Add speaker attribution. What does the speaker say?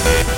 Speaker 1: Thank you.